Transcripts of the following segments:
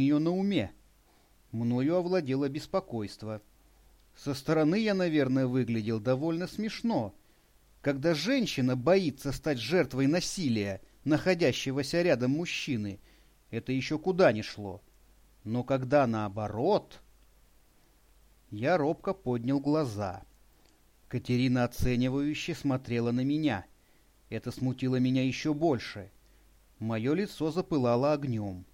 нее на уме? Мною овладело беспокойство. Со стороны я, наверное, выглядел довольно смешно. Когда женщина боится стать жертвой насилия, находящегося рядом мужчины, это еще куда ни шло. Но когда наоборот... Я робко поднял глаза. Катерина оценивающе смотрела на меня. Это смутило меня еще больше. Мое лицо запылало огнем.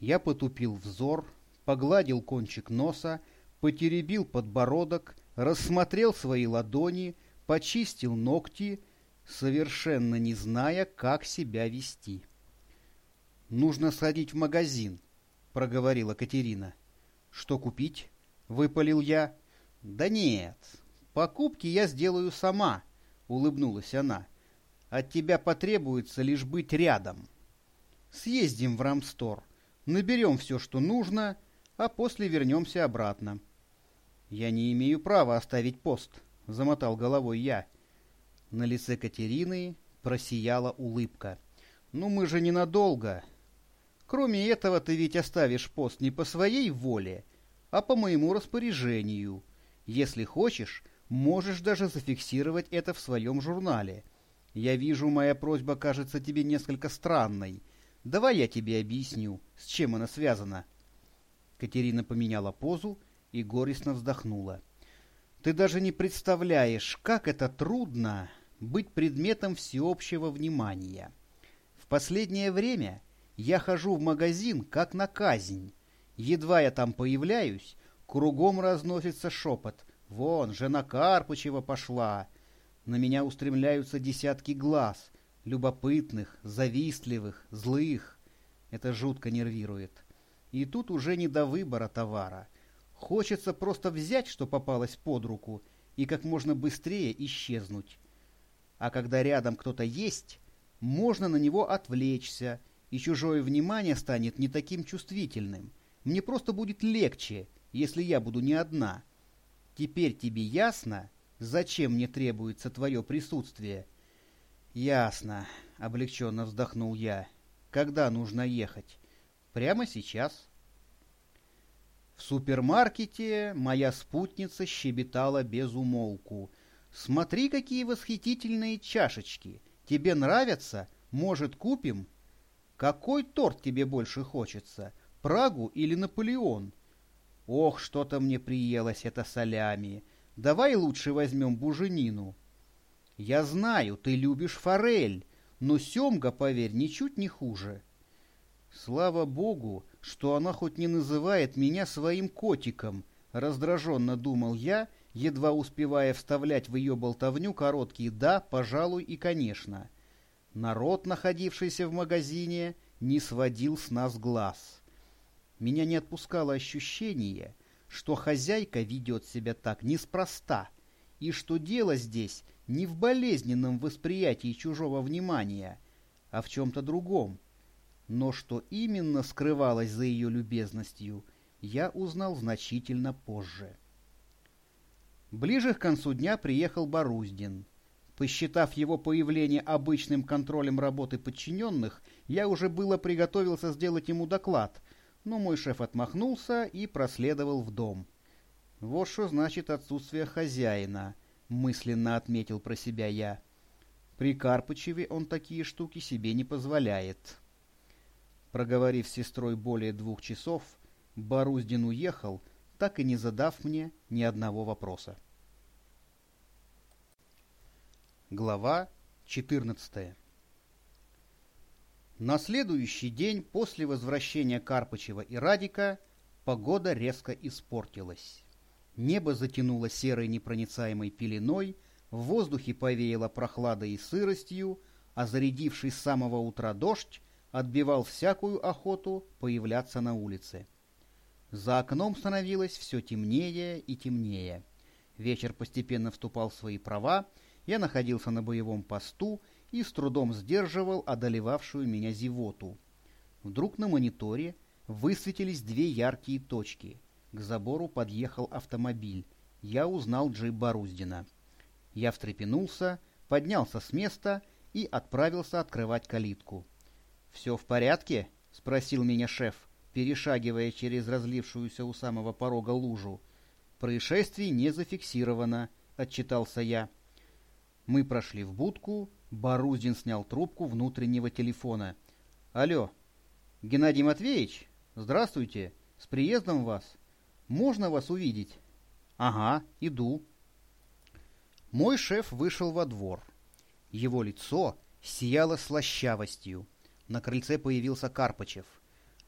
Я потупил взор, погладил кончик носа, потеребил подбородок, рассмотрел свои ладони, почистил ногти, совершенно не зная, как себя вести. «Нужно сходить в магазин», — проговорила Катерина. «Что купить?» — выпалил я. «Да нет, покупки я сделаю сама», — улыбнулась она. «От тебя потребуется лишь быть рядом. Съездим в Рамстор, наберем все, что нужно, а после вернемся обратно». «Я не имею права оставить пост», — замотал головой я. На лице Катерины просияла улыбка. «Ну мы же ненадолго. Кроме этого, ты ведь оставишь пост не по своей воле, а по моему распоряжению. Если хочешь, можешь даже зафиксировать это в своем журнале. Я вижу, моя просьба кажется тебе несколько странной. Давай я тебе объясню, с чем она связана». Катерина поменяла позу и горестно вздохнула. «Ты даже не представляешь, как это трудно быть предметом всеобщего внимания. В последнее время я хожу в магазин как на казнь. Едва я там появляюсь, кругом разносится шепот. Вон, жена Карпычева пошла. На меня устремляются десятки глаз, любопытных, завистливых, злых. Это жутко нервирует. И тут уже не до выбора товара. Хочется просто взять, что попалось под руку, и как можно быстрее исчезнуть. А когда рядом кто-то есть, можно на него отвлечься, и чужое внимание станет не таким чувствительным. Мне просто будет легче, если я буду не одна. Теперь тебе ясно, зачем мне требуется твое присутствие? Ясно, облегченно вздохнул я. Когда нужно ехать? Прямо сейчас. В супермаркете моя спутница щебетала без умолку. «Смотри, какие восхитительные чашечки! Тебе нравятся? Может, купим?» Какой торт тебе больше хочется, Прагу или Наполеон? Ох, что-то мне приелось это солями. Давай лучше возьмем буженину. Я знаю, ты любишь форель, но семга, поверь, ничуть не хуже. Слава богу, что она хоть не называет меня своим котиком, раздраженно думал я, едва успевая вставлять в ее болтовню короткие «да», «пожалуй» и «конечно». Народ, находившийся в магазине, не сводил с нас глаз. Меня не отпускало ощущение, что хозяйка ведет себя так неспроста, и что дело здесь не в болезненном восприятии чужого внимания, а в чем-то другом. Но что именно скрывалось за ее любезностью, я узнал значительно позже. Ближе к концу дня приехал Боруздин — Посчитав его появление обычным контролем работы подчиненных, я уже было приготовился сделать ему доклад, но мой шеф отмахнулся и проследовал в дом. «Вот что значит отсутствие хозяина», — мысленно отметил про себя я. При Карпычеве он такие штуки себе не позволяет. Проговорив с сестрой более двух часов, Боруздин уехал, так и не задав мне ни одного вопроса. Глава 14 На следующий день после возвращения Карпычева и Радика погода резко испортилась. Небо затянуло серой непроницаемой пеленой, в воздухе повеяло прохладой и сыростью, а зарядивший с самого утра дождь отбивал всякую охоту появляться на улице. За окном становилось все темнее и темнее. Вечер постепенно вступал в свои права, я находился на боевом посту и с трудом сдерживал одолевавшую меня зевоту. Вдруг на мониторе высветились две яркие точки. К забору подъехал автомобиль. Я узнал джип Боруздина. Я встрепенулся, поднялся с места и отправился открывать калитку. «Все в порядке?» — спросил меня шеф, перешагивая через разлившуюся у самого порога лужу. «Происшествий не зафиксировано», — отчитался я. Мы прошли в будку, Борузин снял трубку внутреннего телефона. «Алло, Геннадий Матвеевич? Здравствуйте, с приездом вас. Можно вас увидеть?» «Ага, иду». Мой шеф вышел во двор. Его лицо сияло слащавостью. На крыльце появился Карпачев.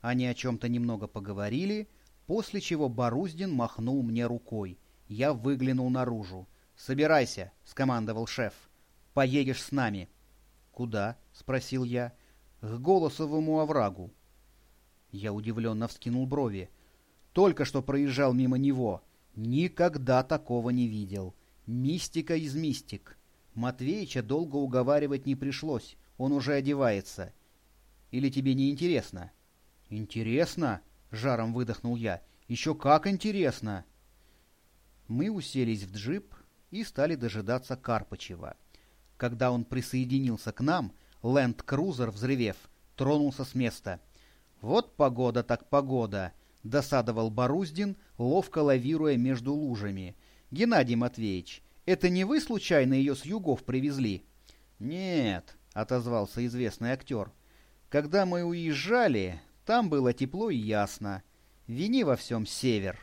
Они о чем-то немного поговорили, после чего Боруздин махнул мне рукой. Я выглянул наружу. «Собирайся», — скомандовал шеф. «Поедешь с нами». «Куда?» — спросил я. «К Голосовому оврагу». Я удивленно вскинул брови. Только что проезжал мимо него. Никогда такого не видел. Мистика из мистик. Матвеича долго уговаривать не пришлось. Он уже одевается. Или тебе не интересно? Интересно? Жаром выдохнул я. Еще как интересно! Мы уселись в джип и стали дожидаться Карпачева. Когда он присоединился к нам, ленд-крузер, взревев, тронулся с места. «Вот погода так погода!» — досадовал Боруздин, ловко лавируя между лужами. «Геннадий Матвеевич, это не вы случайно ее с югов привезли?» «Нет», — отозвался известный актер. «Когда мы уезжали, там было тепло и ясно. Вини во всем север».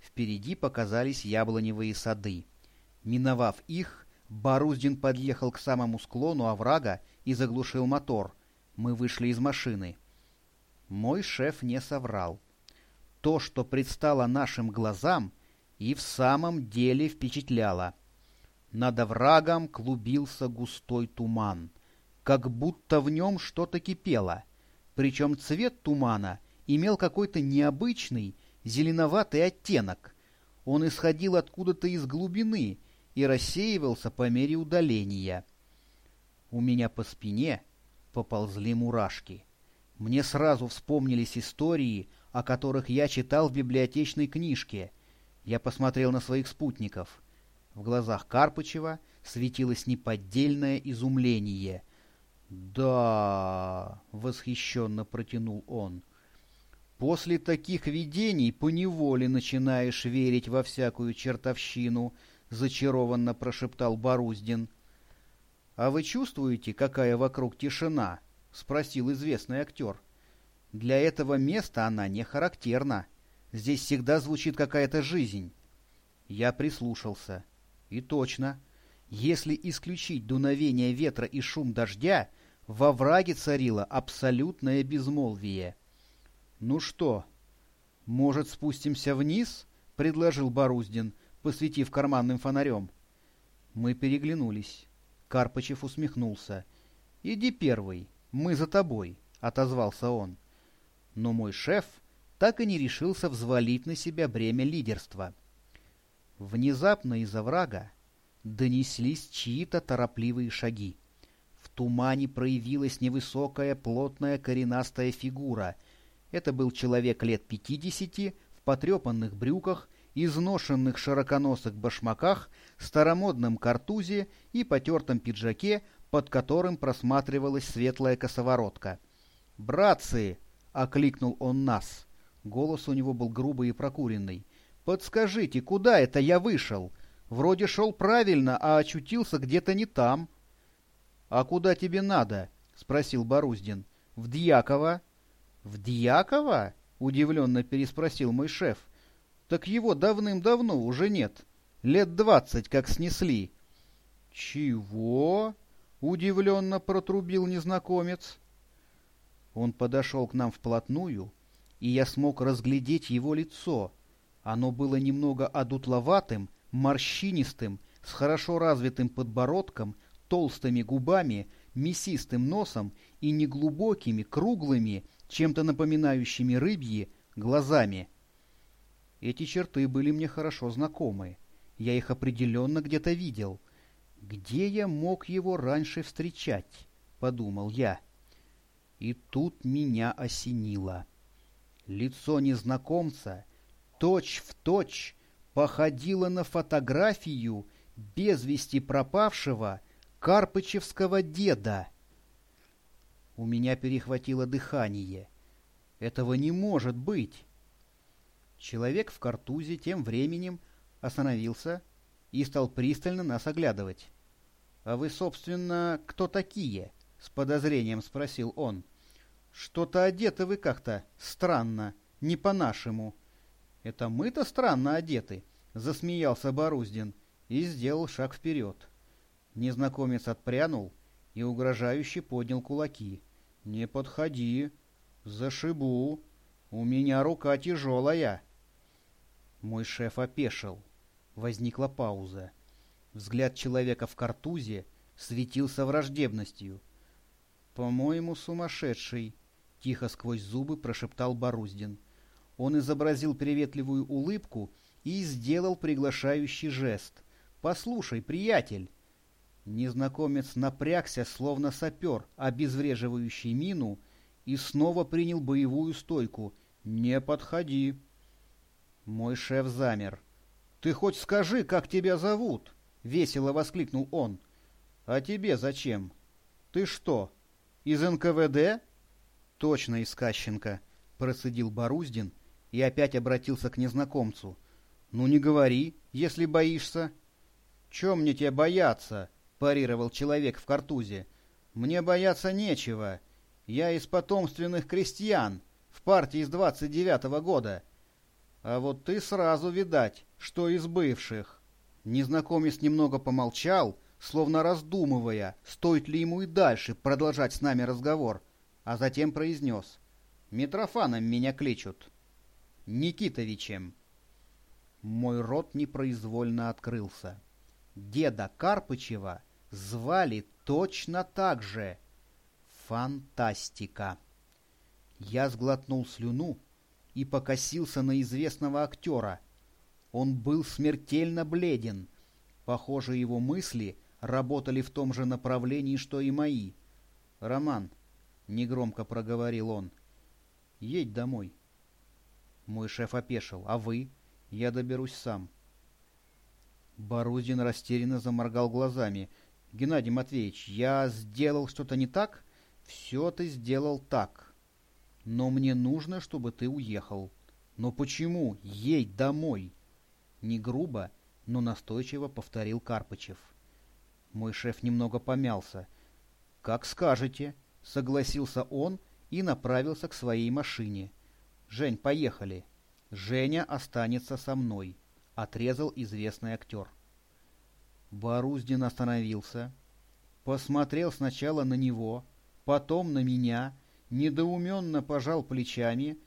Впереди показались яблоневые сады. Миновав их, Боруздин подъехал к самому склону оврага и заглушил мотор. Мы вышли из машины. Мой шеф не соврал. То, что предстало нашим глазам, и в самом деле впечатляло. Над оврагом клубился густой туман, как будто в нем что-то кипело. Причем цвет тумана имел какой-то необычный, зеленоватый оттенок. Он исходил откуда-то из глубины и рассеивался по мере удаления. У меня по спине поползли мурашки. Мне сразу вспомнились истории, о которых я читал в библиотечной книжке. Я посмотрел на своих спутников. В глазах Карпычева светилось неподдельное изумление. «Да!» — восхищенно протянул он — После таких видений поневоле начинаешь верить во всякую чертовщину, — зачарованно прошептал Боруздин. — А вы чувствуете, какая вокруг тишина? — спросил известный актер. — Для этого места она не характерна. Здесь всегда звучит какая-то жизнь. Я прислушался. И точно. Если исключить дуновение ветра и шум дождя, во враге царило абсолютное безмолвие. — «Ну что, может, спустимся вниз?» — предложил Боруздин, посветив карманным фонарем. Мы переглянулись. Карпачев усмехнулся. «Иди первый, мы за тобой», — отозвался он. Но мой шеф так и не решился взвалить на себя бремя лидерства. Внезапно из оврага донеслись чьи-то торопливые шаги. В тумане проявилась невысокая, плотная, коренастая фигура — это был человек лет пятидесяти, в потрепанных брюках, изношенных широконосых башмаках, старомодном картузе и потертом пиджаке, под которым просматривалась светлая косоворотка. «Братцы!» — окликнул он нас. Голос у него был грубый и прокуренный. «Подскажите, куда это я вышел? Вроде шел правильно, а очутился где-то не там». «А куда тебе надо?» — спросил Боруздин. «В Дьяково». «В Дьякова?» — удивленно переспросил мой шеф. «Так его давным-давно уже нет. Лет двадцать как снесли». «Чего?» — удивленно протрубил незнакомец. Он подошел к нам вплотную, и я смог разглядеть его лицо. Оно было немного одутловатым, морщинистым, с хорошо развитым подбородком, толстыми губами, мясистым носом и неглубокими, круглыми, чем-то напоминающими рыбьи, глазами. Эти черты были мне хорошо знакомы. Я их определенно где-то видел. Где я мог его раньше встречать? — подумал я. И тут меня осенило. Лицо незнакомца точь-в-точь точь походило на фотографию без вести пропавшего карпычевского деда. У меня перехватило дыхание. Этого не может быть. Человек в картузе тем временем остановился и стал пристально нас оглядывать. «А вы, собственно, кто такие?» — с подозрением спросил он. «Что-то одеты вы как-то странно, не по-нашему». «Это мы-то странно одеты», — засмеялся Боруздин и сделал шаг вперед. Незнакомец отпрянул и угрожающе поднял кулаки. «Не подходи, зашибу, у меня рука тяжелая». Мой шеф опешил. Возникла пауза. Взгляд человека в картузе светился враждебностью. «По-моему, сумасшедший», — тихо сквозь зубы прошептал Боруздин. Он изобразил приветливую улыбку и сделал приглашающий жест. «Послушай, приятель!» Незнакомец напрягся, словно сапер, обезвреживающий мину, и снова принял боевую стойку. «Не подходи!» Мой шеф замер. «Ты хоть скажи, как тебя зовут?» весело воскликнул он. А тебе зачем? Ты что, из НКВД? Точно из Кащенко, процедил Боруздин и опять обратился к незнакомцу. Ну не говори, если боишься. Чем мне тебя бояться? парировал человек в картузе. Мне бояться нечего. Я из потомственных крестьян, в партии с двадцать девятого года. А вот ты сразу видать, что из бывших. Незнакомец немного помолчал, словно раздумывая, стоит ли ему и дальше продолжать с нами разговор, а затем произнес. «Митрофаном меня кличут. Никитовичем». Мой рот непроизвольно открылся. Деда Карпычева звали точно так же. Фантастика! Я сглотнул слюну и покосился на известного актера — он был смертельно бледен. Похоже, его мысли работали в том же направлении, что и мои. «Роман», — негромко проговорил он, — «едь домой». Мой шеф опешил. «А вы?» «Я доберусь сам». Борузин растерянно заморгал глазами. «Геннадий Матвеевич, я сделал что-то не так?» «Все ты сделал так. Но мне нужно, чтобы ты уехал». «Но почему? Едь домой!» Не грубо, но настойчиво повторил Карпычев. Мой шеф немного помялся. «Как скажете», — согласился он и направился к своей машине. «Жень, поехали». «Женя останется со мной», — отрезал известный актер. Боруздин остановился, посмотрел сначала на него, потом на меня, недоуменно пожал плечами,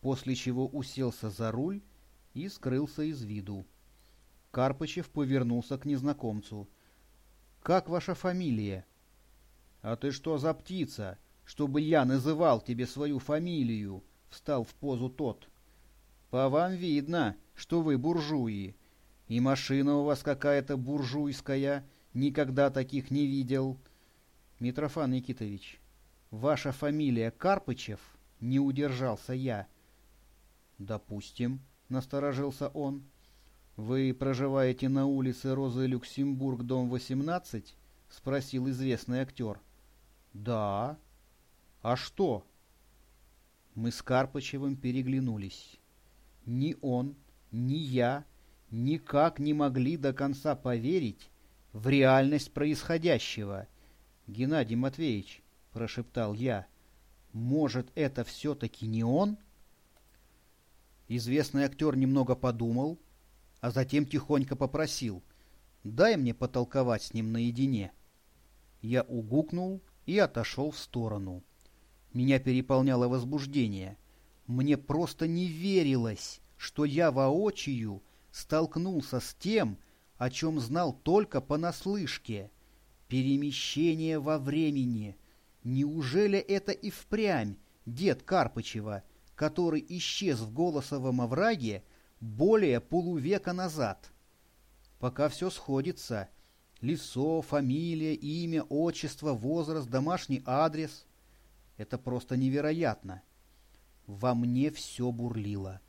после чего уселся за руль и скрылся из виду. Карпычев повернулся к незнакомцу. «Как ваша фамилия?» «А ты что за птица, чтобы я называл тебе свою фамилию?» — встал в позу тот. «По вам видно, что вы буржуи. И машина у вас какая-то буржуйская, никогда таких не видел». «Митрофан Никитович, ваша фамилия Карпычев?» — не удержался я. «Допустим», — насторожился он. «Вы проживаете на улице Розы Люксембург, дом 18?» — спросил известный актер. «Да». «А что?» Мы с Карпычевым переглянулись. Ни он, ни я никак не могли до конца поверить в реальность происходящего. «Геннадий Матвеевич», — прошептал я, — «может, это все-таки не он?» Известный актер немного подумал, а затем тихонько попросил «Дай мне потолковать с ним наедине». Я угукнул и отошел в сторону. Меня переполняло возбуждение. Мне просто не верилось, что я воочию столкнулся с тем, о чем знал только понаслышке. Перемещение во времени. Неужели это и впрямь дед Карпычева — который исчез в Голосовом овраге более полувека назад. Пока все сходится — лицо, фамилия, имя, отчество, возраст, домашний адрес — это просто невероятно. Во мне все бурлило.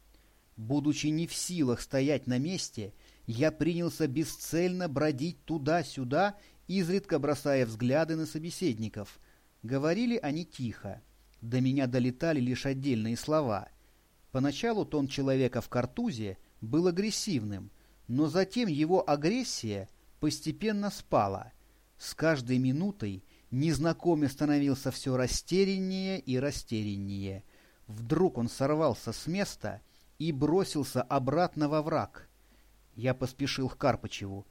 Будучи не в силах стоять на месте, я принялся бесцельно бродить туда-сюда, изредка бросая взгляды на собеседников. Говорили они тихо. До меня долетали лишь отдельные слова. Поначалу тон человека в картузе был агрессивным, но затем его агрессия постепенно спала. С каждой минутой незнакомец становился все растеряннее и растеряннее. Вдруг он сорвался с места и бросился обратно во враг. Я поспешил к Карпычеву.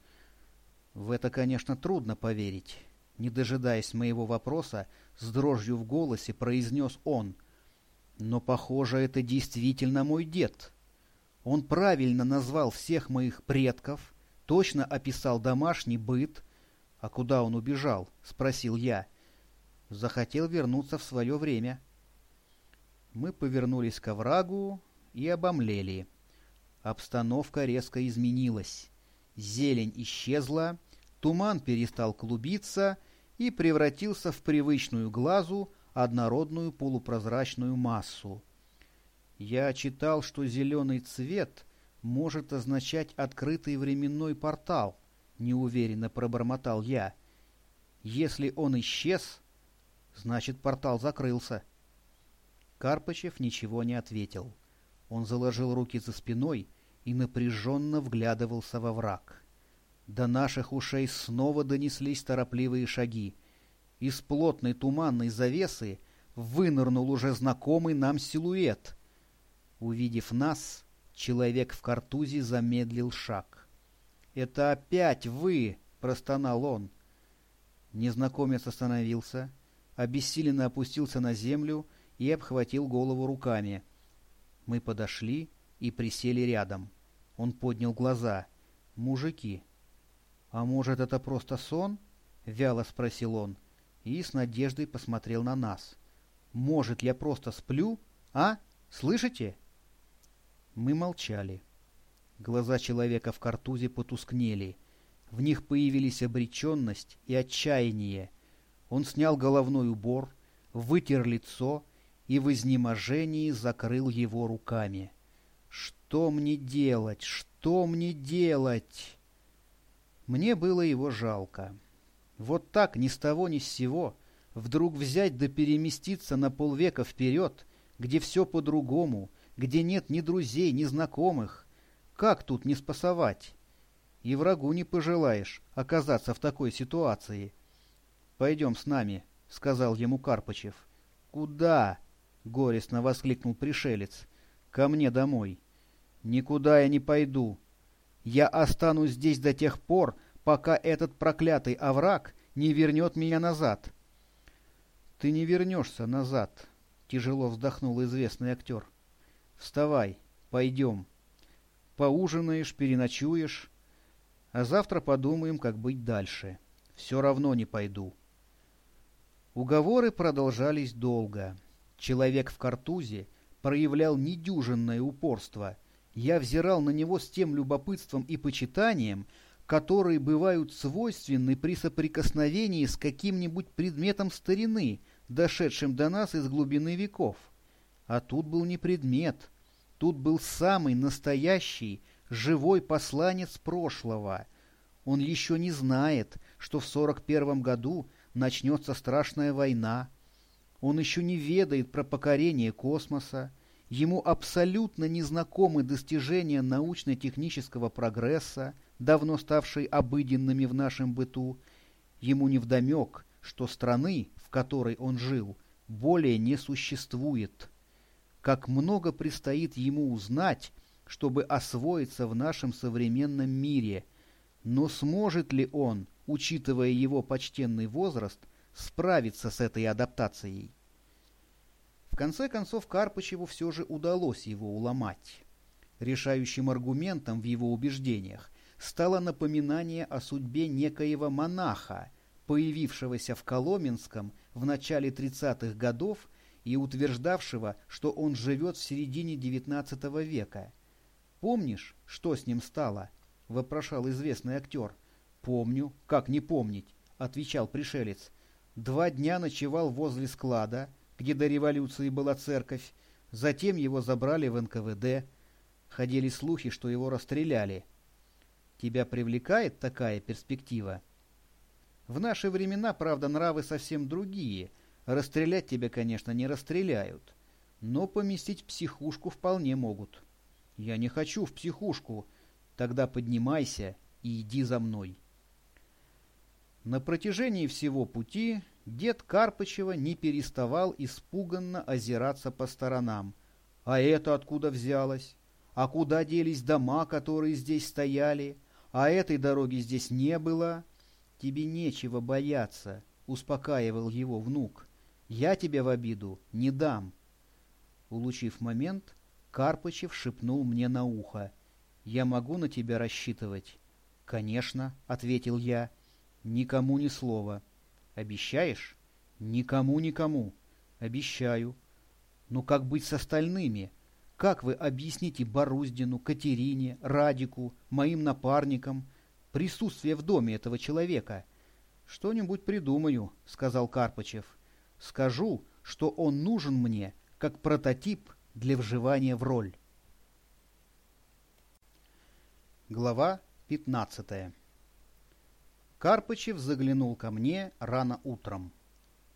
В это, конечно, трудно поверить. Не дожидаясь моего вопроса, с дрожью в голосе произнес он. Но, похоже, это действительно мой дед. Он правильно назвал всех моих предков, точно описал домашний быт. А куда он убежал? — спросил я. Захотел вернуться в свое время. Мы повернулись к оврагу и обомлели. Обстановка резко изменилась. Зелень исчезла, туман перестал клубиться и превратился в привычную глазу однородную полупрозрачную массу. Я читал, что зеленый цвет может означать открытый временной портал, неуверенно пробормотал я. Если он исчез, значит портал закрылся. Карпычев ничего не ответил. Он заложил руки за спиной и напряженно вглядывался во враг. До наших ушей снова донеслись торопливые шаги. Из плотной туманной завесы вынырнул уже знакомый нам силуэт. Увидев нас, человек в картузе замедлил шаг. «Это опять вы!» — простонал он. Незнакомец остановился, обессиленно опустился на землю и обхватил голову руками. Мы подошли и присели рядом. Он поднял глаза. «Мужики!» «А может, это просто сон?» — вяло спросил он и с надеждой посмотрел на нас. «Может, я просто сплю? А? Слышите?» Мы молчали. Глаза человека в картузе потускнели. В них появились обреченность и отчаяние. Он снял головной убор, вытер лицо и в изнеможении закрыл его руками. «Что мне делать? Что мне делать?» Мне было его жалко. Вот так, ни с того ни с сего, вдруг взять да переместиться на полвека вперед, где все по-другому, где нет ни друзей, ни знакомых. Как тут не спасовать? И врагу не пожелаешь оказаться в такой ситуации. «Пойдем с нами», — сказал ему Карпычев. «Куда?» — горестно воскликнул пришелец. «Ко мне домой». «Никуда я не пойду. Я останусь здесь до тех пор, пока этот проклятый овраг не вернет меня назад. — Ты не вернешься назад, — тяжело вздохнул известный актер. — Вставай, пойдем. Поужинаешь, переночуешь, а завтра подумаем, как быть дальше. Все равно не пойду. Уговоры продолжались долго. Человек в картузе проявлял недюжинное упорство. Я взирал на него с тем любопытством и почитанием, которые бывают свойственны при соприкосновении с каким-нибудь предметом старины, дошедшим до нас из глубины веков. А тут был не предмет, тут был самый настоящий, живой посланец прошлого. Он еще не знает, что в сорок первом году начнется страшная война. Он еще не ведает про покорение космоса. Ему абсолютно незнакомы достижения научно-технического прогресса, давно ставшей обыденными в нашем быту, ему невдомек, что страны, в которой он жил, более не существует. Как много предстоит ему узнать, чтобы освоиться в нашем современном мире, но сможет ли он, учитывая его почтенный возраст, справиться с этой адаптацией? Конце концов Карпычеву все же удалось его уломать. Решающим аргументом в его убеждениях стало напоминание о судьбе некоего монаха, появившегося в Коломенском в начале 30-х годов и утверждавшего, что он живет в середине XIX века. «Помнишь, что с ним стало?» — вопрошал известный актер. «Помню. Как не помнить?» — отвечал пришелец. «Два дня ночевал возле склада, где до революции была церковь. Затем его забрали в НКВД. Ходили слухи, что его расстреляли. Тебя привлекает такая перспектива? В наши времена, правда, нравы совсем другие. Расстрелять тебя, конечно, не расстреляют, но поместить в психушку вполне могут. Я не хочу в психушку. Тогда поднимайся и иди за мной. На протяжении всего пути дед Карпычева не переставал испуганно озираться по сторонам. А это откуда взялось? А куда делись дома, которые здесь стояли? А этой дороги здесь не было? Тебе нечего бояться, успокаивал его внук. Я тебя в обиду не дам. Улучив момент, Карпычев шепнул мне на ухо. «Я могу на тебя рассчитывать?» «Конечно», — ответил я. «Никому ни слова». «Обещаешь?» «Никому, никому». «Обещаю». «Ну как быть с остальными? Как вы объясните Боруздину, Катерине, Радику, моим напарникам присутствие в доме этого человека?» «Что-нибудь придумаю», — сказал Карпычев. «Скажу, что он нужен мне как прототип для вживания в роль. Глава 15 Карпычев заглянул ко мне рано утром.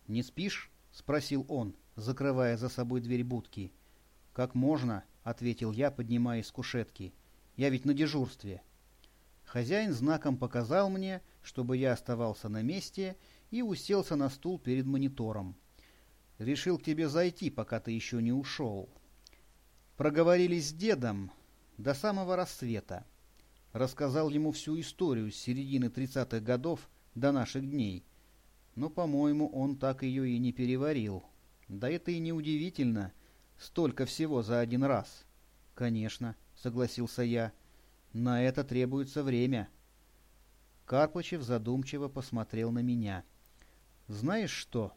«Не спишь?» — спросил он, закрывая за собой дверь будки. «Как можно?» — ответил я, поднимаясь с кушетки. «Я ведь на дежурстве». Хозяин знаком показал мне, чтобы я оставался на месте, и уселся на стул перед монитором. Решил к тебе зайти, пока ты еще не ушел. Проговорились с дедом до самого рассвета. Рассказал ему всю историю с середины тридцатых годов до наших дней. Но, по-моему, он так ее и не переварил. Да это и не удивительно. Столько всего за один раз. Конечно, согласился я. На это требуется время. Карпычев задумчиво посмотрел на меня. Знаешь что?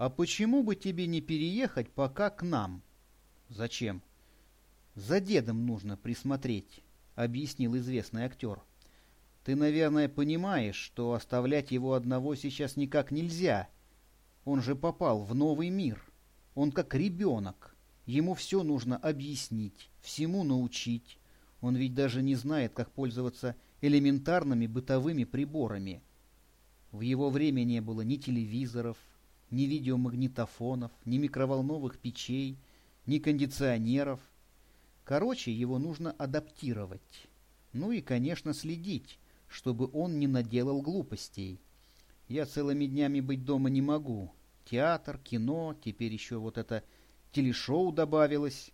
«А почему бы тебе не переехать пока к нам?» «Зачем?» «За дедом нужно присмотреть», — объяснил известный актер. «Ты, наверное, понимаешь, что оставлять его одного сейчас никак нельзя. Он же попал в новый мир. Он как ребенок. Ему все нужно объяснить, всему научить. Он ведь даже не знает, как пользоваться элементарными бытовыми приборами. В его время не было ни телевизоров, ни видеомагнитофонов, ни микроволновых печей, ни кондиционеров. Короче, его нужно адаптировать. Ну и, конечно, следить, чтобы он не наделал глупостей. Я целыми днями быть дома не могу. Театр, кино, теперь еще вот это телешоу добавилось.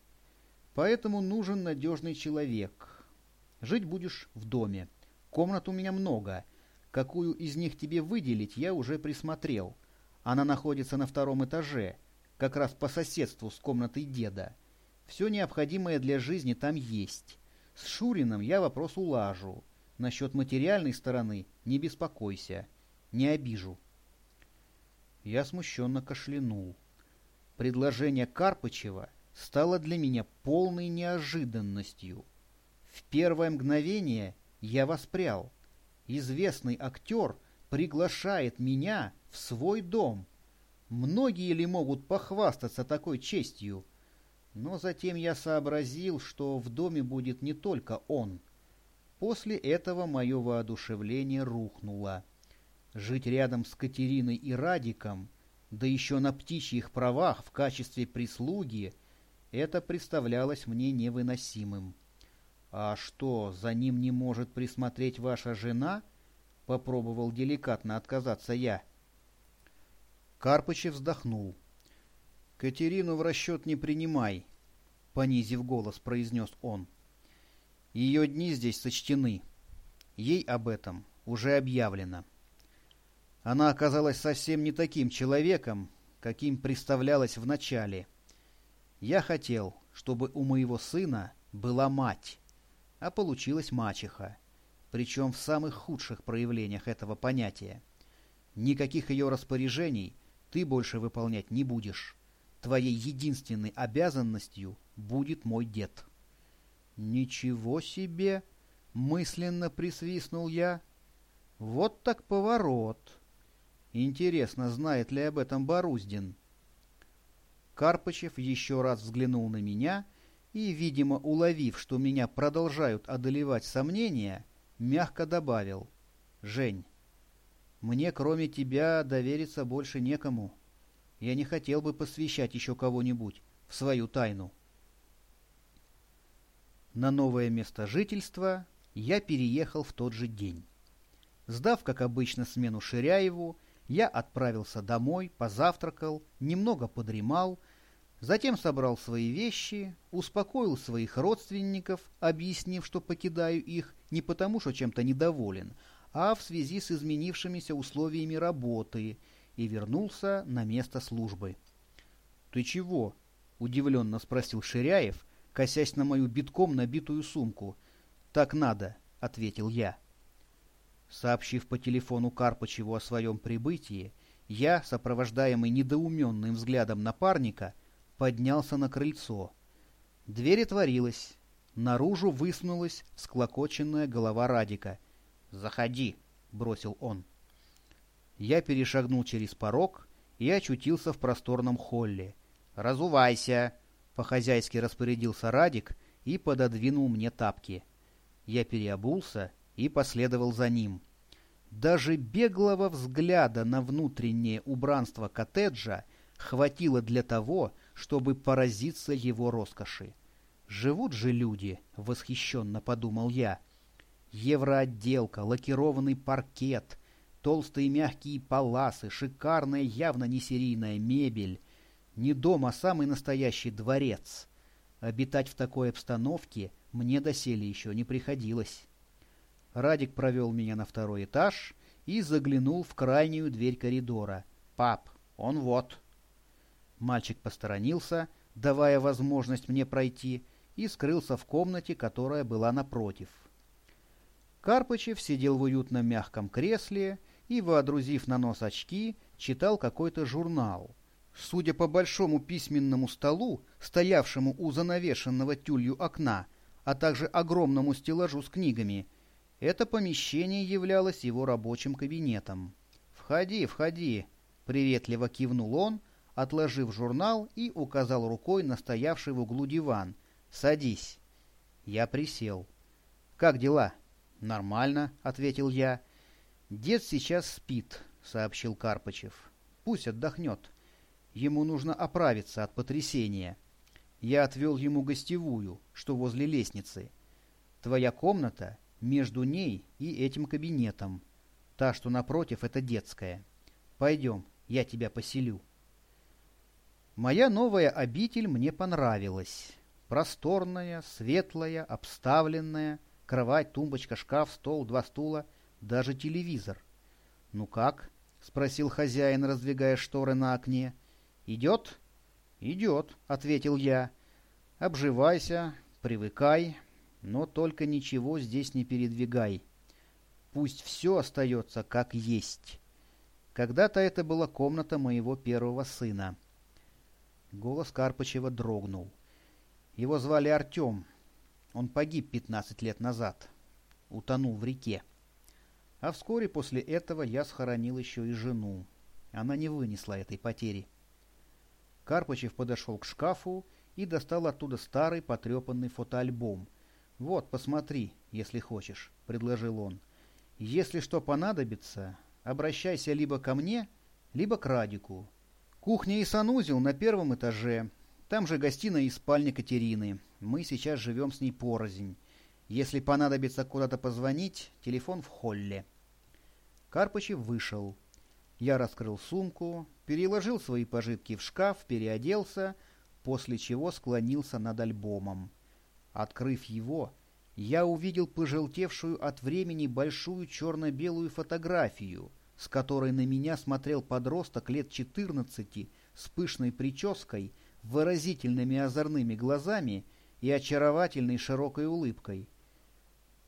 Поэтому нужен надежный человек. Жить будешь в доме. Комнат у меня много. Какую из них тебе выделить, я уже присмотрел. Она находится на втором этаже, как раз по соседству с комнатой деда. Все необходимое для жизни там есть. С Шурином я вопрос улажу. Насчет материальной стороны не беспокойся. Не обижу. Я смущенно кашлянул. Предложение Карпычева стало для меня полной неожиданностью. В первое мгновение я воспрял. Известный актер приглашает меня в свой дом. Многие ли могут похвастаться такой честью? Но затем я сообразил, что в доме будет не только он. После этого мое воодушевление рухнуло. Жить рядом с Катериной и Радиком, да еще на птичьих правах в качестве прислуги, это представлялось мне невыносимым. «А что, за ним не может присмотреть ваша жена?» — попробовал деликатно отказаться я. Карпычев вздохнул. «Катерину в расчет не принимай», — понизив голос, произнес он. «Ее дни здесь сочтены. Ей об этом уже объявлено. Она оказалась совсем не таким человеком, каким представлялась вначале. Я хотел, чтобы у моего сына была мать, а получилась мачеха, причем в самых худших проявлениях этого понятия. Никаких ее распоряжений — ты больше выполнять не будешь. Твоей единственной обязанностью будет мой дед. Ничего себе! Мысленно присвистнул я. Вот так поворот. Интересно, знает ли об этом Боруздин? Карпычев еще раз взглянул на меня и, видимо, уловив, что меня продолжают одолевать сомнения, мягко добавил. «Жень, мне кроме тебя довериться больше некому. Я не хотел бы посвящать еще кого-нибудь в свою тайну. На новое место жительства я переехал в тот же день. Сдав, как обычно, смену Ширяеву, я отправился домой, позавтракал, немного подремал, затем собрал свои вещи, успокоил своих родственников, объяснив, что покидаю их не потому, что чем-то недоволен, а в связи с изменившимися условиями работы, и вернулся на место службы. «Ты чего?» — удивленно спросил Ширяев, косясь на мою битком набитую сумку. «Так надо», — ответил я. Сообщив по телефону Карпычеву о своем прибытии, я, сопровождаемый недоуменным взглядом напарника, поднялся на крыльцо. Дверь отворилась. Наружу высунулась склокоченная голова Радика. «Заходи!» — бросил он. Я перешагнул через порог и очутился в просторном холле. «Разувайся!» — по-хозяйски распорядился Радик и пододвинул мне тапки. Я переобулся и последовал за ним. Даже беглого взгляда на внутреннее убранство коттеджа хватило для того, чтобы поразиться его роскоши. «Живут же люди!» — восхищенно подумал я. Евроотделка, лакированный паркет, толстые мягкие паласы, шикарная явно не серийная мебель. Не дом, а самый настоящий дворец. Обитать в такой обстановке мне доселе еще не приходилось. Радик провел меня на второй этаж и заглянул в крайнюю дверь коридора. «Пап, он вот». Мальчик посторонился, давая возможность мне пройти, и скрылся в комнате, которая была напротив. Карпычев сидел в уютном мягком кресле и, водрузив на нос очки, читал какой-то журнал. Судя по большому письменному столу, стоявшему у занавешенного тюлью окна, а также огромному стеллажу с книгами, это помещение являлось его рабочим кабинетом. «Входи, входи!» — приветливо кивнул он, отложив журнал и указал рукой на стоявший в углу диван. «Садись». Я присел. «Как дела?» «Нормально», — ответил я. «Дед сейчас спит», — сообщил Карпычев. «Пусть отдохнет. Ему нужно оправиться от потрясения. Я отвел ему гостевую, что возле лестницы. Твоя комната между ней и этим кабинетом. Та, что напротив, это детская. Пойдем, я тебя поселю. Моя новая обитель мне понравилась. Просторная, светлая, обставленная, кровать, тумбочка, шкаф, стол, два стула, даже телевизор. «Ну как?» — спросил хозяин, раздвигая шторы на окне. «Идет?» «Идет», — ответил я. «Обживайся, привыкай, но только ничего здесь не передвигай. Пусть все остается как есть. Когда-то это была комната моего первого сына. Голос Карпычева дрогнул. Его звали Артем. Он погиб 15 лет назад. Утонул в реке. А вскоре после этого я схоронил еще и жену. Она не вынесла этой потери. Карпычев подошел к шкафу и достал оттуда старый потрепанный фотоальбом, «Вот, посмотри, если хочешь», — предложил он. «Если что понадобится, обращайся либо ко мне, либо к Радику. Кухня и санузел на первом этаже. Там же гостиная и спальня Катерины. Мы сейчас живем с ней порознь. Если понадобится куда-то позвонить, телефон в холле». Карпычев вышел. Я раскрыл сумку, переложил свои пожитки в шкаф, переоделся, после чего склонился над альбомом. Открыв его, я увидел пожелтевшую от времени большую черно-белую фотографию, с которой на меня смотрел подросток лет 14 с пышной прической, выразительными озорными глазами и очаровательной широкой улыбкой.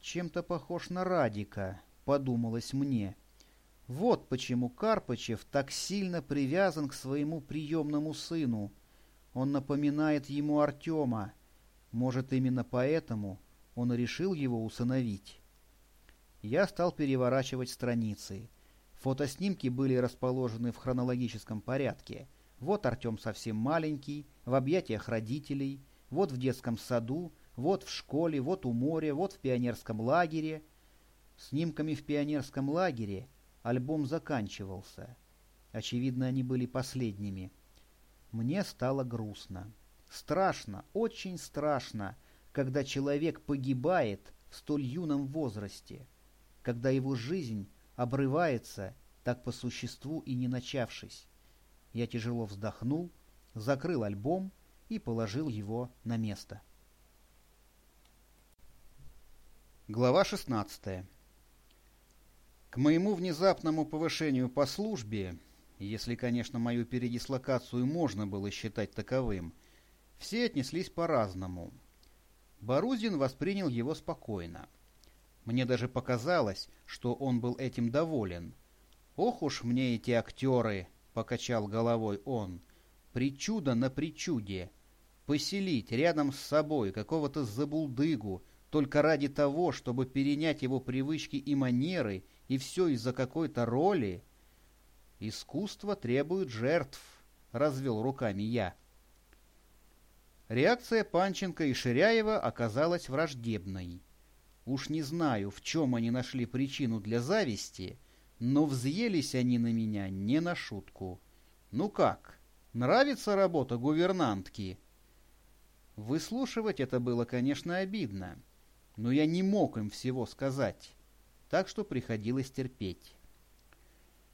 «Чем-то похож на Радика», — подумалось мне. Вот почему Карпычев так сильно привязан к своему приемному сыну. Он напоминает ему Артема, может, именно поэтому он решил его усыновить. Я стал переворачивать страницы. Фотоснимки были расположены в хронологическом порядке. Вот Артем совсем маленький, в объятиях родителей, вот в детском саду, вот в школе, вот у моря, вот в пионерском лагере. Снимками в пионерском лагере альбом заканчивался. Очевидно, они были последними. Мне стало грустно. Страшно, очень страшно, когда человек погибает в столь юном возрасте, когда его жизнь обрывается, так по существу и не начавшись. Я тяжело вздохнул, закрыл альбом и положил его на место. Глава 16. К моему внезапному повышению по службе, если, конечно, мою передислокацию можно было считать таковым, все отнеслись по-разному. Борузин воспринял его спокойно. Мне даже показалось, что он был этим доволен. «Ох уж мне эти актеры!» — покачал головой он. «Причуда на причуде! Поселить рядом с собой какого-то забулдыгу, только ради того, чтобы перенять его привычки и манеры, и все из-за какой-то роли. Искусство требует жертв, развел руками я. Реакция Панченко и Ширяева оказалась враждебной. Уж не знаю, в чем они нашли причину для зависти, но взъелись они на меня не на шутку. Ну как, нравится работа гувернантки? Выслушивать это было, конечно, обидно но я не мог им всего сказать, так что приходилось терпеть.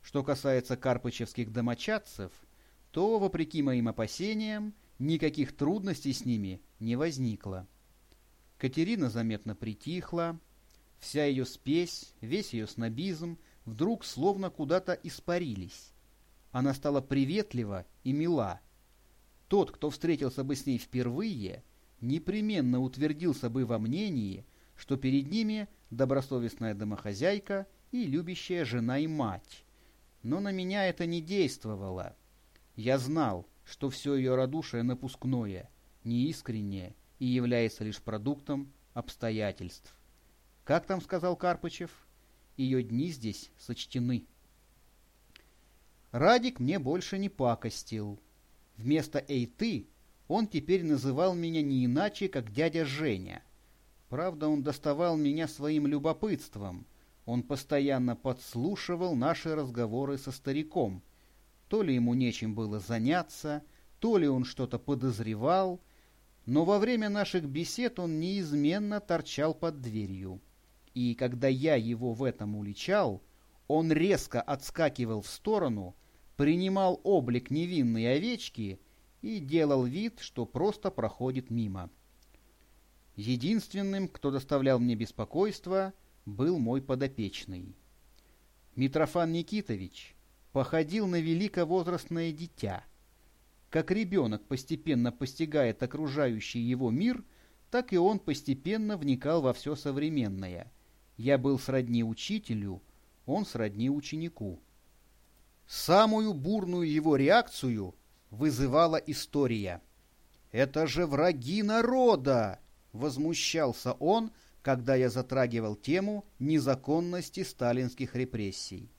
Что касается карпычевских домочадцев, то, вопреки моим опасениям, никаких трудностей с ними не возникло. Катерина заметно притихла, вся ее спесь, весь ее снобизм вдруг словно куда-то испарились. Она стала приветлива и мила. Тот, кто встретился бы с ней впервые, непременно утвердился бы во мнении, что перед ними добросовестная домохозяйка и любящая жена и мать. Но на меня это не действовало. Я знал, что все ее радушие напускное, неискреннее и является лишь продуктом обстоятельств. Как там сказал Карпычев? Ее дни здесь сочтены. Радик мне больше не пакостил. Вместо «эй ты» он теперь называл меня не иначе, как дядя Женя — Правда, он доставал меня своим любопытством. Он постоянно подслушивал наши разговоры со стариком. То ли ему нечем было заняться, то ли он что-то подозревал, но во время наших бесед он неизменно торчал под дверью. И когда я его в этом уличал, он резко отскакивал в сторону, принимал облик невинной овечки и делал вид, что просто проходит мимо. Единственным, кто доставлял мне беспокойство, был мой подопечный. Митрофан Никитович походил на великовозрастное дитя. Как ребенок постепенно постигает окружающий его мир, так и он постепенно вникал во все современное. Я был сродни учителю, он сродни ученику. Самую бурную его реакцию вызывала история. «Это же враги народа!» Возмущался он, когда я затрагивал тему незаконности сталинских репрессий.